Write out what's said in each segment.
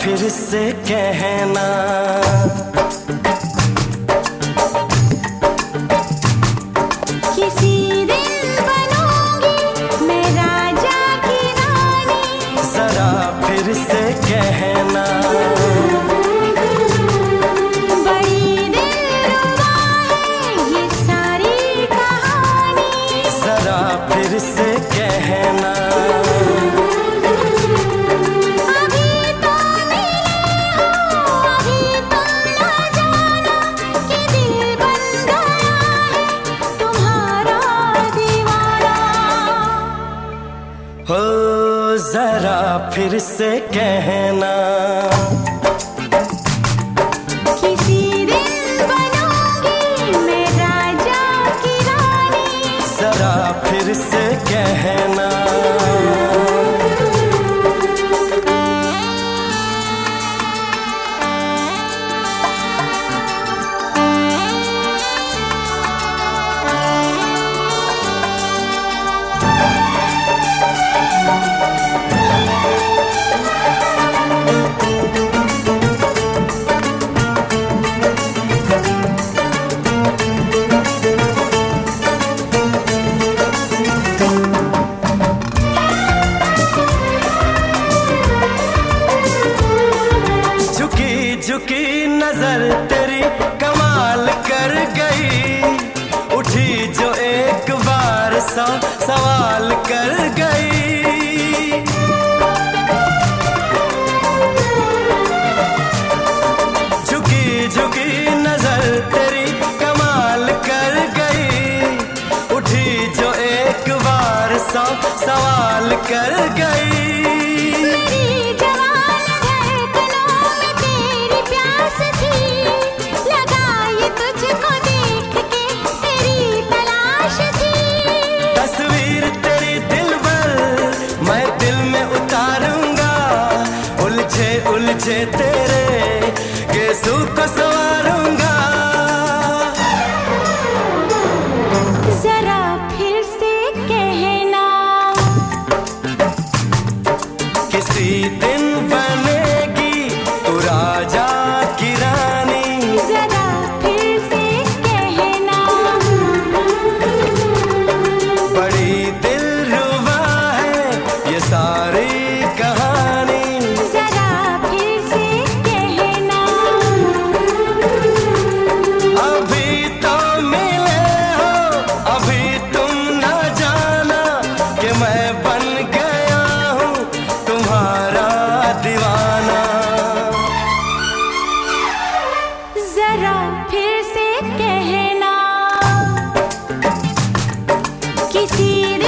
फिर से कहना। किसी दिन बनूँगी मैं राजा की रानी। जरा फिर से कहना। बड़ी दिल ये सारी कहानी। जरा फिर से जरा फिर से कहना। किसी दिन बनूँगी मैं राजा की रानी। जरा फिर से कहना। झुकी नज़र तेरी कमाल कर गई। उठी जो एक बार सा सवाल कर गई। झुकी झुकी नज़र तेरी कमाल कर गई। उठी जो एक बार सा सवाल कर गई। पीछे तेरे के सुख सवार किसी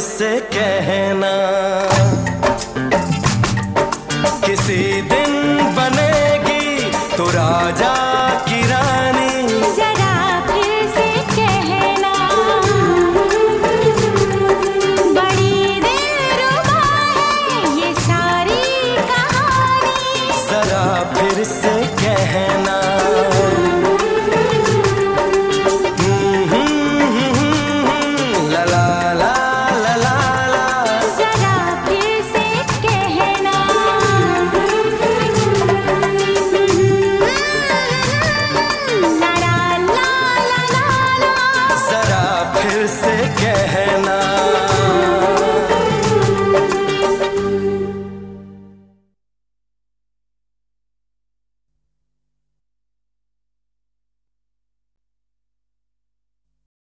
से कहना